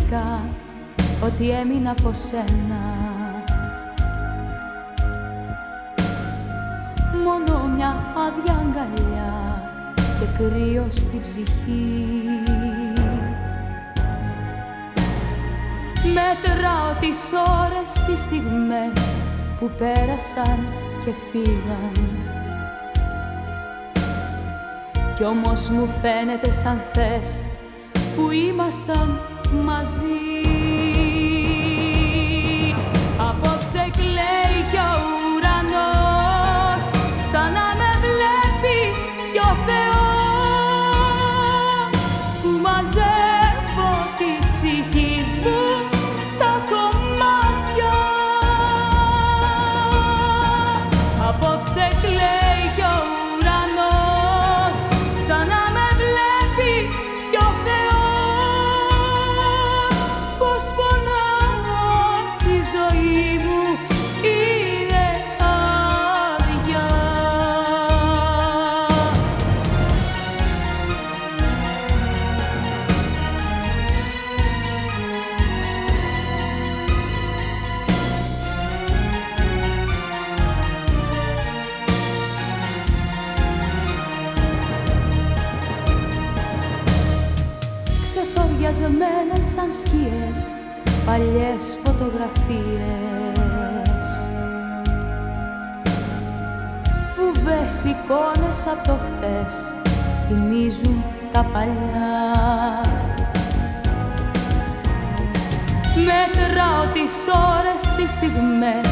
Μόνο αναμνήσεις τελικά Ότι έμεινα από σένα. Μόνο μια άδεια αγκαλιά Και κρύο στη ψυχή. Μέτραω τις ώρες, τις στιγμές Που πέρασαν και φύγαν. Κι όμως μου φαίνεται σαν θες που ήμασταν μαζί Απόψε Ξεθοριασμένες σαν σκιές παλιές φωτογραφίες. Φουβές εικόνες από το χθες θυμίζουν τα παλιά. Μέτραω τις ώρες, τις στιγμές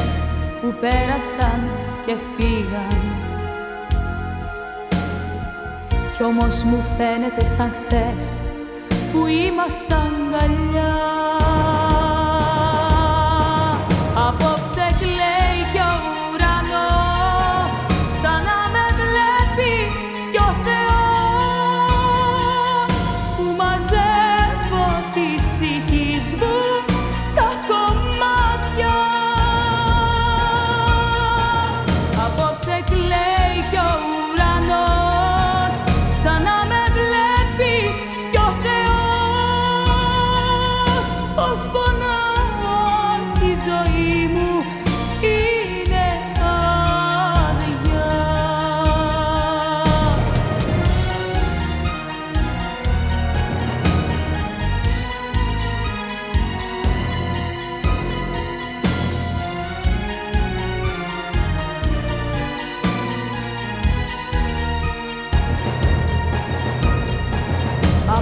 που πέρασαν και φύγαν. Κι όμως μου φαίνεται σαν χθες που ήμασταν γαλιά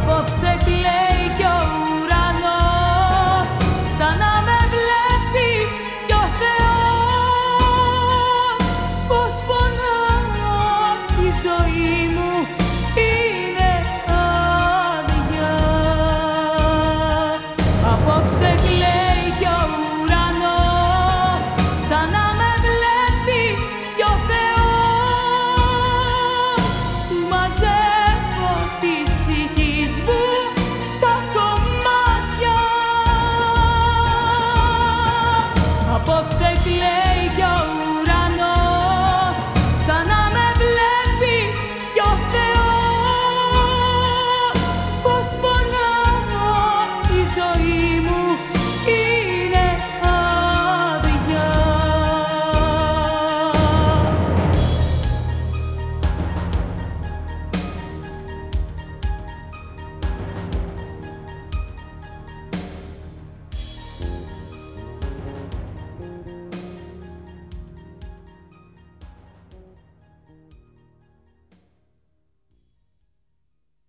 Απόψε απόψε κλαίει κι